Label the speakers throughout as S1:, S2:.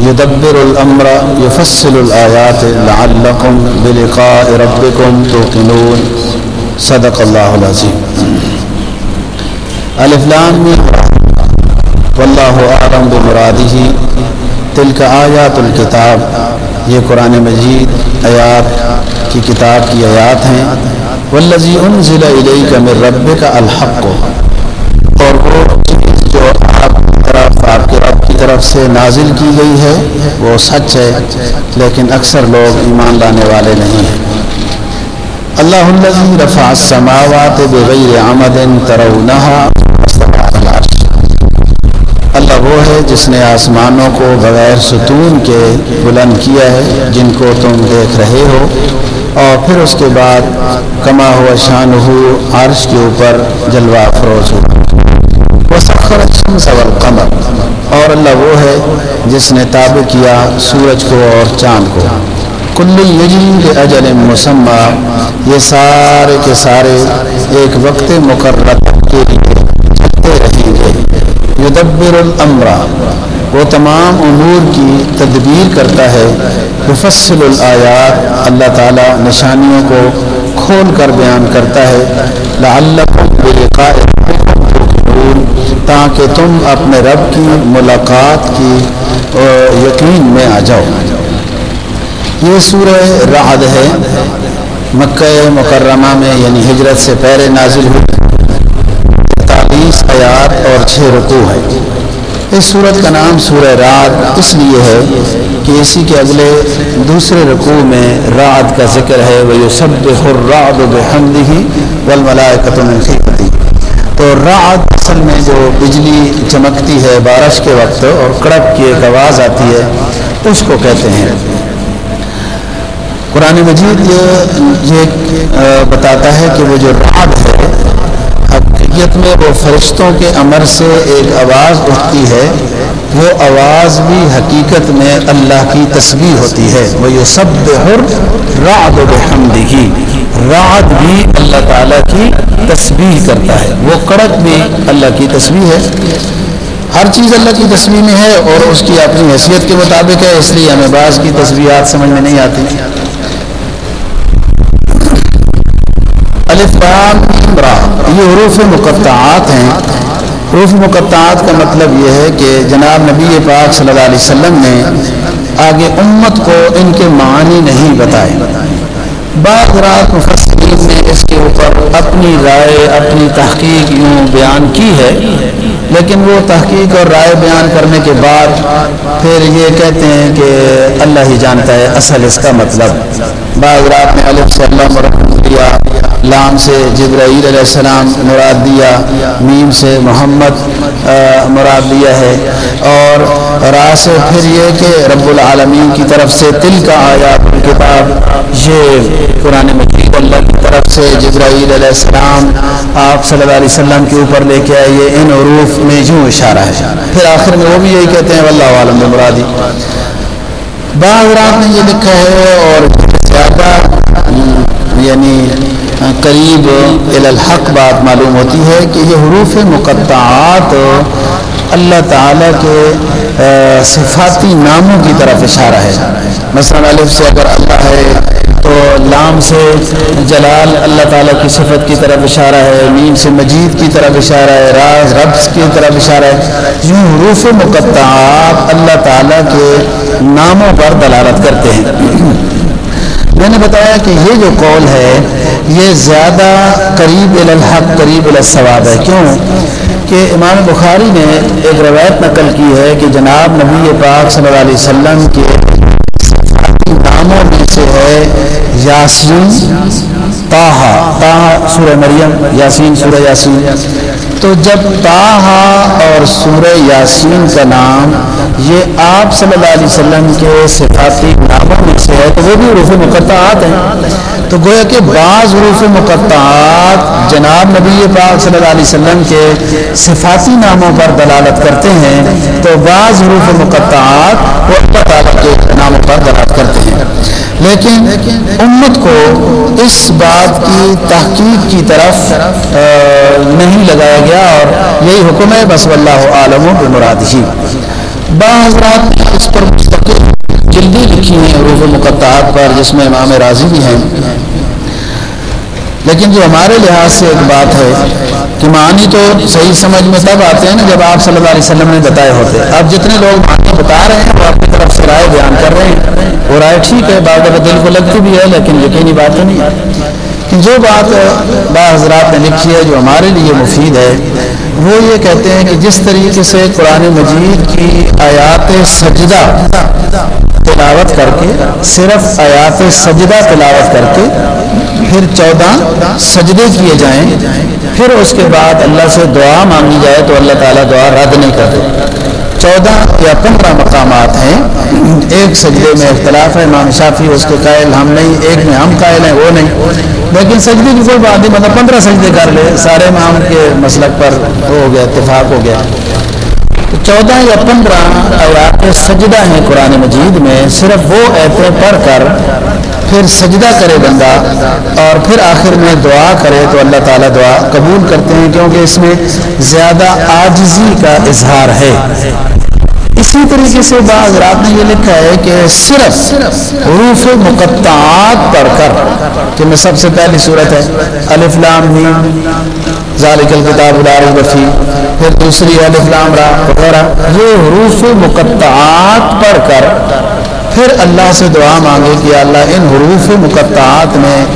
S1: يدبر الأمر، يفصل الآيات لعلكم بلقاء ربكم توقنون. صدق الله العظيم. الف لام. میم واللہ اعلم بمراده. تلك آیات الکتاب یہ قرآن مجید آیات کی کتاب کی آیات ہیں. والذی انزل الیک من ربک الحق. طرف سے نازل کی گئی ہے، وہ سچ ہے، لیکن اکثر لوگ ایمان لانے والے نہیں ہیں۔ اللہ الذی رفع السماوات بغیر عمد ترونها اللہ وہ ہے جس نے آسمانوں کو بغیر ستون کے بلند کیا ہے، جن کو تم دیکھ رہے ہو۔ اور پھر اس کے بعد، کما ہوا شان ہو عرش کے اوپر جلوہ فروز ہو وسخر الشمس والقمر۔ اور اللہ وہ ہے جس نے تابع کیا سورج کو اور چاند کو۔ کل یجری اجل مسمہ یہ سارے کے سارے ایک وقت مقرر کے لیے چلتے رہیں گے۔ یدبر الامر، وہ تمام امور کی تدبیر کرتا ہے۔ مفصل الآیات، اللہ تعالی نشانیوں کو کھول کر بیان کرتا ہے۔ لعلکم بلقاء تاکہ تم اپنے رب کی ملاقات کی یقین میں آ جاؤ۔ یہ سورہ رعد ہے۔ مکہ مکرمہ میں یعنی ہجرت سے پہلے نازل ہوئی۔ تالیس آیات اور چھ رکوع ہے اس صورت کا نام سورہ رعد اس لیے ہے کہ اسی کے اگلے دوسرے رکوع میں رعد کا ذکر ہے۔ وہ یسبح الرعد بحمدہ والملائکۃ من تو رعد اصل میں جو بجلی چمکتی ہے بارش کے وقت اور کڑک کی ایک آواز آتی ہے، اس کو کہتے ہیں۔ قرآن مجید یہ بتاتا ہے کہ وہ جو رعد ہے، حقیقت میں وہ فرشتوں کے امر سے ایک آواز اٹھتی ہے۔ وہ آواز بھی حقیقت میں اللہ کی تصویر ہوتی ہے۔ وہ یہ سب بحر رعد و بحمدہی رعد بھی اللہ تعالیٰ کی تصویر کرتا ہے۔ وہ کڑک بھی اللہ کی تصویر ہے۔ ہر چیز اللہ کی تصویر میں ہے اور اس کی اپنی حیثیت کے مطابق ہے، اس لیے ہمیں بعض کی تصویرات سمجھ میں نہیں آتی۔ یہ حروف مقطعات ہیں۔ حروف مقطعات کا مطلب یہ ہے کہ جناب نبی پاک صلی اللہ علیہ وسلم نے آگے امت کو ان کے معنی نہیں بتائے۔ بعض رات مفسرین نے اس کے اوپر اپنی رائے، اپنی تحقیق یوں بیان کی ہے، لیکن وہ تحقیق اور رائے بیان کرنے کے بعد پھر یہ کہتے ہیں کہ اللہ ہی جانتا ہے، اصل اس کا مطلب۔ بعض رات میں الف سے اللہ مرحمت دیا۔ لام سے جبرائیل علیہ السلام مراد دیا، میم سے محمد مراد دیا ہے۔ اور را سے پھر یہ کہ رب العالمین کی طرف سے تل کا آیا کتاب یہ قرآن مجید اللہ کی طرف سے جبرائیل علیہ السلام آپ صلی اللہ علیہ وسلم کے اوپر لے کے آئے یہ ان عروف میں یوں اشارہ ہے۔ پھر آخر میں وہ بھی یہی کہتے ہیں، واللہ عالم مرادی بعض رات میں یہ لکھا ہے اور زیادہ یعنی قریب الحق بات معلوم ہوتی ہے کہ یہ حروف مقطعات اللہ تعالیٰ کے صفاتی ناموں کی طرف اشارہ ہے۔ مثلا الف سے اگر اللہ ہے تو لام سے جلال اللہ تعالیٰ کی صفت کی طرف اشارہ ہے نیم سے مجید کی طرف اشارہ ہے، راز رقص کی طرف اشارہ ہے۔ یوں حروف مقطعات اللہ تعالیٰ کے ناموں پر دلالت کرتے ہیں۔ میں نے بتایا کہ یہ جو قول ہے، یہ زیادہ قریب الحق قریب الصواب ہے۔ کیوں؟ کہ امام بخاری نے ایک روایت نقل کی ہے کہ جناب نبی پاک صلی اللہ علیہ وسلم کے ناموں میں سے ہے یاسین تاہا تاہا سورہ مریم، یاسین، سورہ یاسین۔ تو جب تاہا اور سورہ یاسین کا نام یہ آپ صلی اللہ علیہ وسلم کے صفاتی ناموں میں سے ہے، تو وہ بھی حروف مقطعات ہیں۔ تو گویا کہ بعض حروف مقطعات جناب نبی پاک صلی اللہ علیہ وسلم کے صفاتی ناموں پر دلالت کرتے ہیں، تو بعض حروف مقطعات وہ اللہ تعالیٰ کے ناموں پر دلالت کرتے ہیں لیکن امت کو اس بات کی تحقیق کی طرف نہیں لگایا گیا اور یہی حکم ہے، بس اللہ عالم و مراد ہی۔ بعض حضرات اس پر مستقل جلدی لکھی ہیں، حروف مقطعات پر جس میں امام راضی بھی ہیں۔ لیکن جو ہمارے لحاظ سے ایک بات ہے کہ معنی تو صحیح سمجھ میں تب آتے ہیں نا جب آپ صلی اللہ علیہ وسلم نے بتائے ہوتے اب جتنے لوگ معنی بتا رہے ہیں رائے بیان کر رہے ہیں۔ وہ رائے ٹھیک ہے بعض دل کو لگتی بھی ہے، لیکن یقینی بات تو نہیں ہے۔ کہ جو بات با حضرات نے لکھی ہے، جو ہمارے لیے مفید ہے، وہ یہ کہتے ہیں کہ جس طریقے سے قرآن مجید کی آیات سجدہ، تلاوت کر کے، صرف آیات سجدہ تلاوت کر کے، پھر چودہ سجدے کیے جائیں، پھر اس کے بعد اللہ سے دعا مانگی جائے تو اللہ تعالیٰ دعا رد نہیں کرتے۔ چودہ یا پندرہ مقامات ہیں۔ ایک سجدے میں اختلاف ہے، امام شافی اس کے قائل ہم نہیں، ایک میں ہم قائل ہیں، وہ نہیں۔ لیکن سجدے کی کوئی بات نہیں مطلب پندرہ سجدے کر لے، سارے امام کے مسلک پر وہ ہو گیا، اتفاق ہو گیا۔ چودہ یا پندرہ آیات سجدہ ہیں قرآن مجید میں صرف وہ ایتیں پڑھ کر پھر سجدہ کرے بندہ اور پھر آخر میں دعا کرے تو اللہ تعالیٰ دعا قبول کرتے ہیں کیونکہ اس میں زیادہ آجزی کا اظہار ہے۔ اسی طریقے سے بعض رات نے یہ لکھا ہے کہ صرف حروف مقطعات پڑھ کر، کہ میں سب سے پہلی صورت ہے، الف لام میم، ذالک الکتاب لا ریب فی پھر دوسری الف لام را وغیرہ، یہ حروف مقطعات پڑھ کر پھر اللہ سے دعا مانگے کہ اللہ، ان حروف مقطعات میں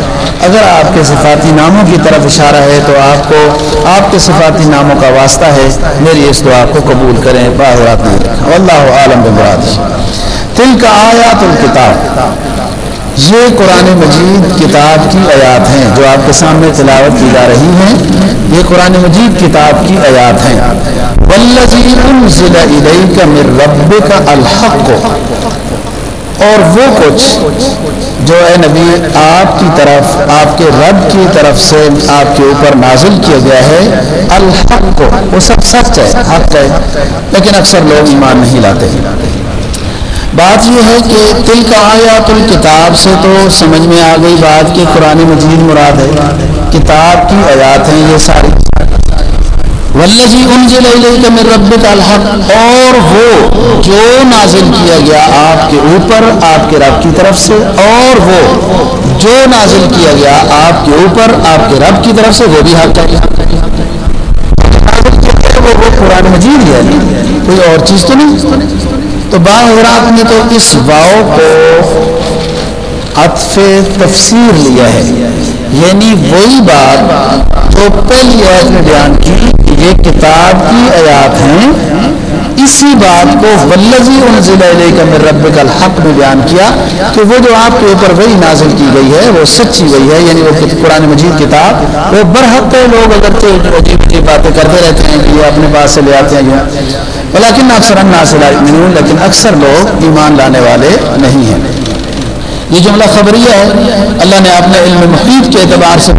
S1: اگر آپ کے صفاتی ناموں کی طرف اشارہ ہے تو آپ کو، آپ کے صفاتی ناموں کا واسطہ ہے، میری اس دعا کو قبول کریں باہرات نہیں اللہ عالم بمراد تل کا آیات الکتاب۔ یہ قرآن مجید کتاب کی آیات ہیں جو آپ کے سامنے تلاوت کی جا رہی ہیں۔ یہ قرآن مجید کتاب کی آیات ہیں۔ والذی انزل الیک من ربک الحق۔ اور وہ کچھ جو ہے نبی آپ کی طرف، آپ کے رب کی طرف سے آپ کے اوپر نازل کیا گیا ہے الحق کو، وہ سب سچ ہے، حق ہے۔ لیکن اکثر لوگ ایمان نہیں لاتے۔ بات یہ ہے کہ تل کا آیات الکتاب سے تو سمجھ میں آ گئی بات کہ قرآن مجید مراد ہے، کتاب کی آیات ہیں یہ ساری۔ والذی انزل الیک من ربک الحق اور وہ جو نازل کیا گیا آپ کے اوپر، آپ کے رب کی طرف سے اور وہ جو نازل کیا گیا آپ کے اوپر، آپ کے رب کی طرف سے، وہ بھی حق ہے۔ وہ قرآن مجید ہے۔ کوئی اور چیز تو نہیں؟ تو با حضرات نے تو اس واؤ کو عطف تفسیر لیا ہے۔ یعنی وہی بات جو پہلی آیت میں بیان کی یہ کتاب کی آیات ہیں، اسی بات کو ولزی انزل علیہ کا میں رب الحق میں بیان کیا کہ وہ جو آپ کے اوپر وہی نازل کی گئی ہے، وہ سچی گئی ہے یعنی وہ قرآن مجید کتاب، وہ برحق ہے لوگ اگر تو عجیب عجیب باتیں کرتے رہتے ہیں کہ یہ اپنے پاس سے لے آتے ہیں لیکن اکثر ہم ناصل لیکن اکثر لوگ ایمان لانے والے نہیں ہیں۔ یہ جملہ خبریہ ہے، اللہ نے اپنے علم محیط کے اعتبار سے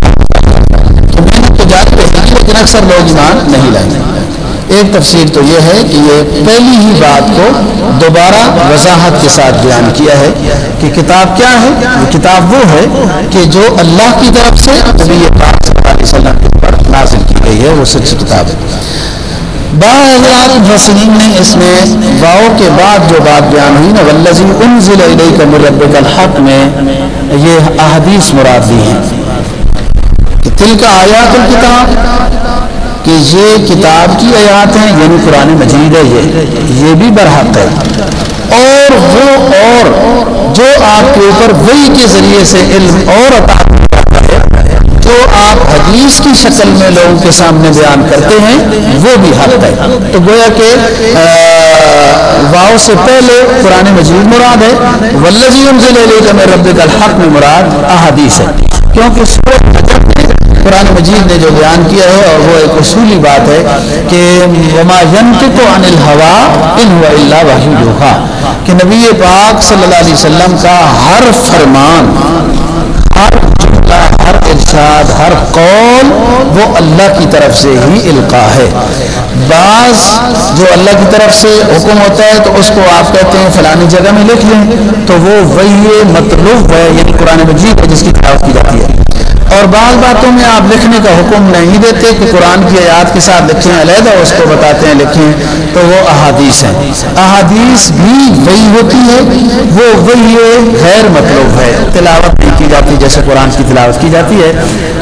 S1: لیکن اکثر لوگ ایمان نہیں لائیں گے ایک تفسیر تو یہ ہے کہ یہ پہلی ہی بات کو دوبارہ وضاحت کے ساتھ بیان کیا ہے کہ کتاب کیا ہے۔ یہ کتاب وہ ہے کہ جو اللہ کی طرف سے نبی پاک صلی اللہ علیہ وسلم پر نازل کی گئی ہے، وہ سچی کتاب ہے۔ بعض مفسرین نے اس میں واؤ کے بعد جو بات بیان ہوئی نا ولزی انزل الیک من ربک الحق میں، یہ احادیث مراد دی ہیں۔ تل کا آیات الکتاب، کہ یہ کتاب کی آیات ہیں یعنی قرآن مجید ہے یہ یہ بھی برحق ہے۔ اور وہ اور جو آپ کے اوپر وہی کے ذریعے سے علم اور عطا جو آپ حدیث کی شکل میں لوگوں کے سامنے بیان کرتے ہیں، وہ بھی حق ہے۔ تو گویا کہ واؤ سے پہلے قرآن مجید مراد ہے ولزی انزل الیک من ربک الحق میں مراد احادیث ہے۔ کیونکہ سورہ قرآن مجید نے جو بیان کیا ہے، اور وہ ایک اصولی بات ہے کہ وما عن ان هو الا وحی کہ نبی پاک صلی اللہ علیہ وسلم کا ہر فرمان ہر ہر قول وہ اللہ کی طرف سے ہی القا ہے۔ بعض جو اللہ کی طرف سے حکم ہوتا ہے تو اس کو آپ کہتے ہیں فلانی جگہ میں لکھ لیں۔ تو وہ وہی مطلوب ہے یعنی قرآن مجید ہے، جس کی تلاوت کی جاتی ہے۔ اور بعض باتوں میں آپ لکھنے کا حکم نہیں دیتے کہ قرآن کی آیات کے ساتھ لکھیں، علیحدہ اس کو بتاتے ہیں لکھیں، تو وہ احادیث ہیں۔ احادیث بھی وہی ہوتی ہے، وہ وہی غیر مطلوب ہے۔ تلاوت نہیں کی جاتی جیسے قرآن کی تلاوت کی جاتی ہے۔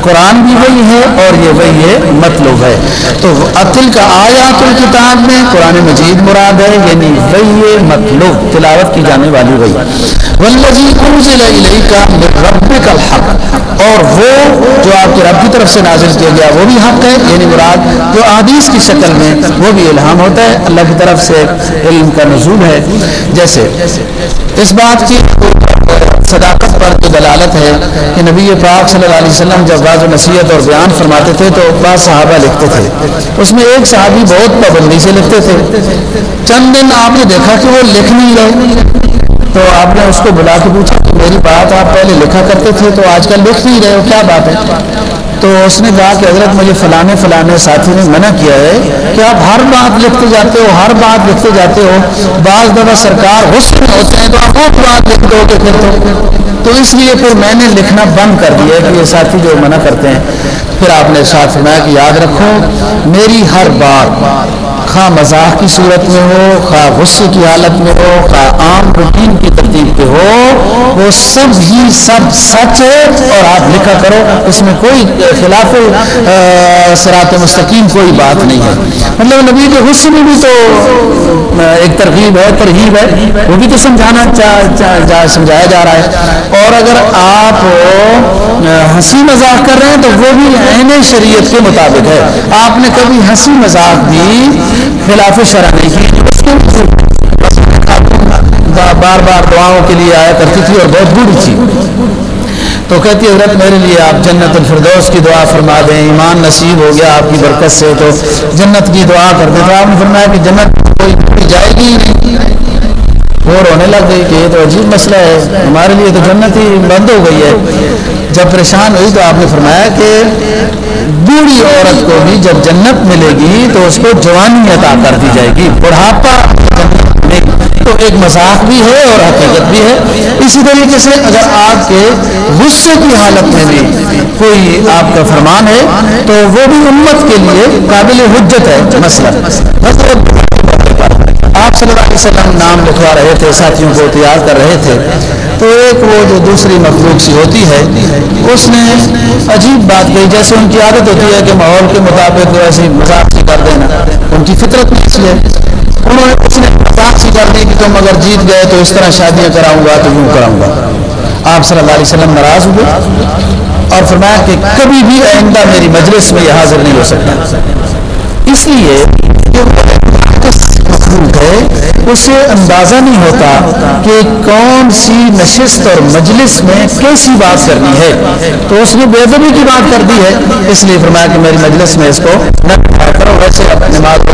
S1: قرآن بھی وہی ہے اور یہ وہی ہے، مطلوب ہے۔ تو عطل کا آیات الکتاب میں، قرآن مجید مراد ہے یعنی وہی مطلوب۔ تلاوت کی جانے والی وہی۔ والذی انزل الیک من ربک الحق۔ اور وہ جو آپ کے رب کی طرف سے نازل کیا گیا وہ بھی حق ہے یعنی مراد جو حدیث کی شکل میں وہ بھی الہام ہوتا ہے، اللہ کی طرف سے علم کا نزول ہے۔ جیسے، اس بات کی صداقت پر کی دلالت ہے کہ نبی پاک صلی اللہ علیہ وسلم جب بعض نصیحت اور بیان فرماتے تھے تو بعض صحابہ لکھتے تھے۔ اس میں ایک صحابی بہت پابندی سے لکھتے تھے، چند دن آپ نے دیکھا کہ وہ لکھ نہیں رہے۔ تو آپ نے اس کو بلا کے پوچھا کہ میری بات آپ پہلے لکھا کرتے تھے تو آج کل لکھ نہیں رہے ہو کیا بات ہے؟ تو اس نے کہا کہ حضرت مجھے فلانے فلانے ساتھی نے منع کیا ہے کہ آپ ہر بات لکھتے جاتے ہو، ہر بات لکھتے جاتے ہو، بعض دفعہ سرکار غصے میں ہوتے ہیں تو آپ اور بات لکھتے ہو کہ پھر تو تو اس لیے پھر میں نے لکھنا بند کر دیا کہ یہ ساتھی جو منع کرتے ہیں، پھر آپ نے ساتھ فرمایا کہ یاد رکھو، میری ہر بات خواہ مزاح کی صورت میں ہو، خواہ غصے کی حالت میں ہو، خواہ عام روٹین کی ترتیب پہ ہو، وہ سب ہی سب سچ ہے اور آپ لکھا کرو اس میں کوئی خلاف سرات مستقیم کوئی بات نہیں ہے۔ مطلب نبی کے غصے میں بھی تو ایک ترغیب ہے ترغیب ہے۔ وہ بھی تو سمجھانا سمجھایا جا رہا ہے۔ اور اگر آپ ہنسی مذاق کر رہے ہیں تو وہ بھی عین شریعت کے مطابق ہے۔ آپ نے کبھی ہنسی مذاق بھی خلاف شرح نہیں۔ کی بار بار دعاؤں کے لیے آیا کرتی تھی اور بہت بری تھی۔ تو کہتی حضرت، میرے لیے آپ جنت الفردوس کی دعا فرما دیں۔ ایمان نصیب ہو گیا آپ کی برکت سے۔ تو جنت کی دعا کر دیں تو آپ نے فرمایا کہ جنت کوئی جائے گی نہیں۔ وہ رونے لگ گئی کہ یہ تو عجیب مسئلہ ہے۔ ہمارے لیے تو جنت ہی بند ہو گئی ہے۔ جب پریشان ہوئی تو آپ نے فرمایا کہ بوڑھی عورت کو بھی جب جنت ملے گی تو اس کو جوانی عطا کر دی جائے گی۔ بڑھاپا تو ایک مذاق بھی ہے اور حقیقت بھی ہے۔ اسی طریقے سے اگر آپ کے غصے کی حالت میں بھی کوئی آپ کا فرمان ہے تو وہ بھی امت کے لیے قابل حجت ہے۔ مثلا علیہ وسلم نام لکھوا رہے تھے ساتھیوں کو تیار کر رہے تھے، تو ایک وہ جو دوسری مخلوق سی ہوتی ہے، اس نے عجیب بات کہی، جیسے ان کی عادت ہوتی ہے کہ ماحول کے مطابق ایسے مذاق سے کر دینا، ان کی فطرت نہیں ہے۔ انہوں نے اس نے بات سی کر دی کہ تم اگر جیت گئے تو اس طرح شادیاں کراؤں گا تو یوں کراؤں گا۔ آپ صلی اللہ علیہ وسلم ناراض ہوئے اور فرمایا کہ کبھی بھی آئندہ میری مجلس میں یہ حاضر نہیں ہو سکتا۔ اس لیے کہ مخلوق ہے اسے اندازہ نہیں ہوتا کہ کون سی نشست اور مجلس میں کیسی بات کرنی ہے۔ تو اس نے بے ادبی کی بات کر دی ہے، اس لیے فرمایا کہ میری مجلس میں اس کو نہ کرو، ویسے اپنے بات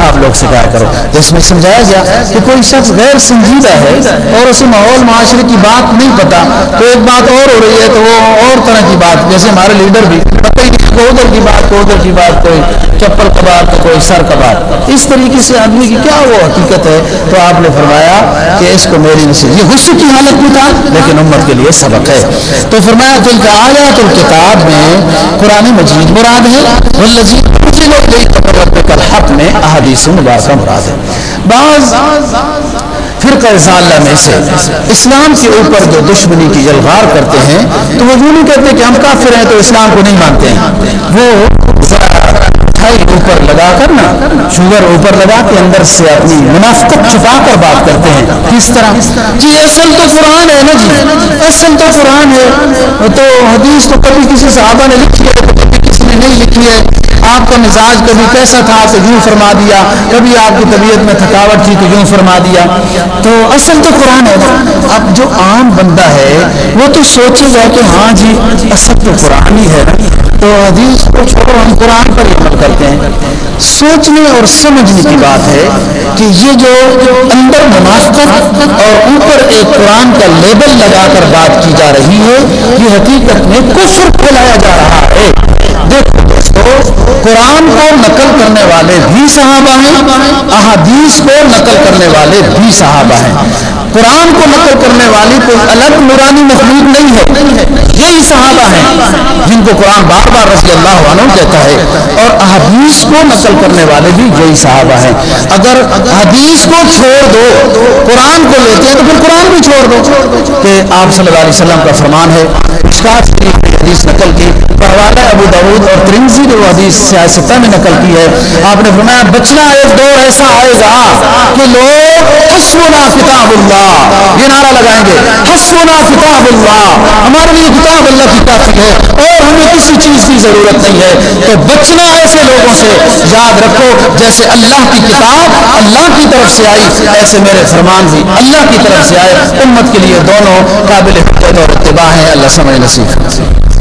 S1: آپ لوگ سکھایا کرو۔ اس میں سمجھایا گیا کہ کوئی شخص غیر سنجیدہ ہے اور اسے ماحول معاشرے کی بات نہیں پتا۔ تو ایک بات اور ہو رہی ہے، تو وہ اور طرح کی بات، جیسے ہمارے لیڈر بھی۔ ادھر کی بات کو ادھر کی بات، کوئی چپل کا بات تو کوئی سر کا بات اس طریقے سے آدمی کی کیا وہ حقیقت ہے؟ تو آپ نے فرمایا کہ اس کو میری نصیب، یہ غصے کی حالت میں تھا لیکن امت کے لیے سبق ہے۔ تو فرمایا تل کا آیا تو کتاب میں قرآن مجید مراد ہے حق میں احادیث مبارکہ مراد ہے۔ بعض فرقہ ضالہ میں سے اسلام کے اوپر جو دشمنی کی الغار کرتے ہیں، تو وہ یوں نہیں کہتے کہ ہم کافر ہیں تو اسلام کو نہیں مانتے ہیں۔ وہ اوپر لگا کر نا شوگر اوپر لگا کے اندر سے اپنی منافقت چھپا کر بات کرتے ہیں۔ کس طرح؟ جی اصل تو قرآن ہے نا جی اصل تو قرآن ہے تو حدیث تو کبھی کسی صحابہ نے لکھی ہے، کبھی کسی نے نہیں لکھی ہے۔ آپ کا مزاج کبھی کیسا تھا تو یوں فرما دیا؟ کبھی آپ کی طبیعت میں تھکاوٹ تھی تو یوں فرما دیا؟ تو اصل تو قرآن ہے نا اب جو عام بندہ ہے، وہ تو سوچے گا کہ ہاں جی اصل تو قرآن ہی ہے۔ تو حدیث کو چھوڑو ہم قرآن پر عمل کرتے ہیں۔ سوچنے اور سمجھنے کی بات ہے کہ یہ جو اندر منافقت اور اوپر ایک قرآن کا لیبل لگا کر بات کی جا رہی ہے، یہ حقیقت میں کفر پھیلایا جا رہا ہے؟ دیکھو دوستو قرآن کو نقل کرنے والے، بھی صحابہ ہیں احادیث کو نقل کرنے والے، بھی صحابہ ہیں۔ قرآن کو نقل کرنے والی کوئی الگ نورانی مخلوق نہیں ہے۔ یہی صحابہ ہیں جن کو قرآن بار بار رضی اللہ عنہ کہتا ہے اور احادیث کو نقل کرنے والے بھی یہی صحابہ ہیں۔ اگر حدیث کو چھوڑ دو، قرآن کو لیتے ہیں تو پھر قرآن بھی چھوڑ دو کہ آپ صلی اللہ علیہ وسلم کا فرمان ہے حدیث نقل کی حوالہ ابو دعود اور ترنسی جو حدیث سیاستہ میں نقل کی ہے۔ آپ نے فرمایا، بچنا ایک دور ایسا آئے گا کہ لوگ حسنا کتاب اللہ یہ نعرہ لگائیں گے حسنا کتاب اللہ ہمارے لیے کتاب اللہ کی کافی ہے۔ اور ہمیں کسی چیز کی ضرورت نہیں ہے تو بچنا ایسے لوگوں سے، یاد رکھو جیسے اللہ کی کتاب اللہ کی طرف سے آئی، ایسے میرے فرمان بھی اللہ کی طرف سے آئے۔ امت کے لیے دونوں قابل حجت اور اتباع ہیں اللہ سمجھ نصیب